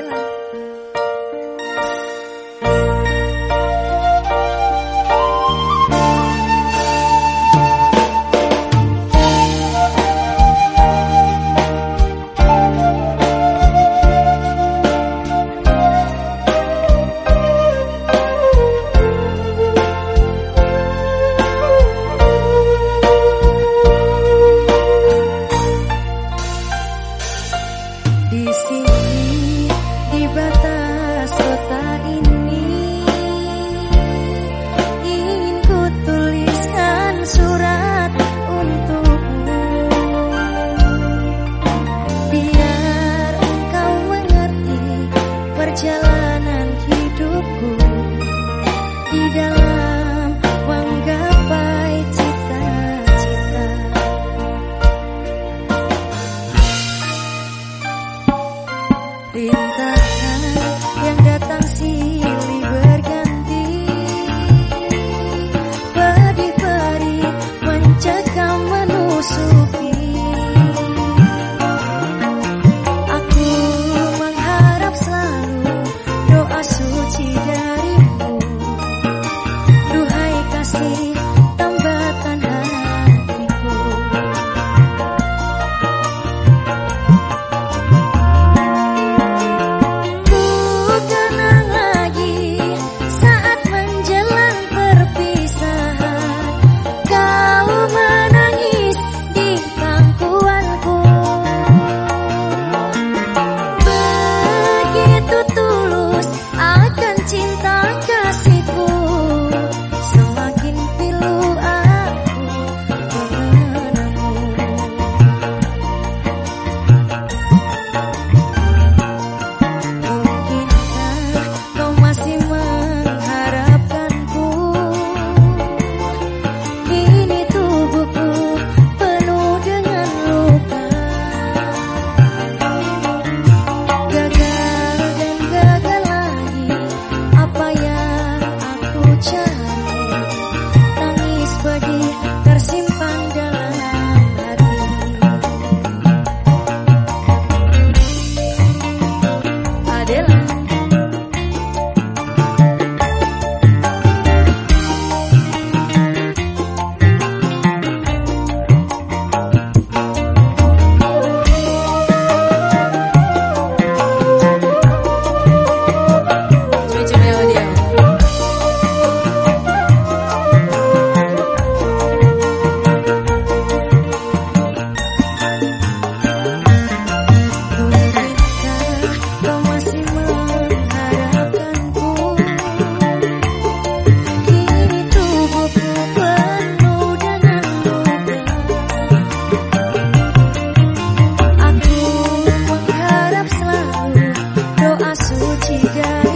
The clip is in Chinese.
Layla. 不及的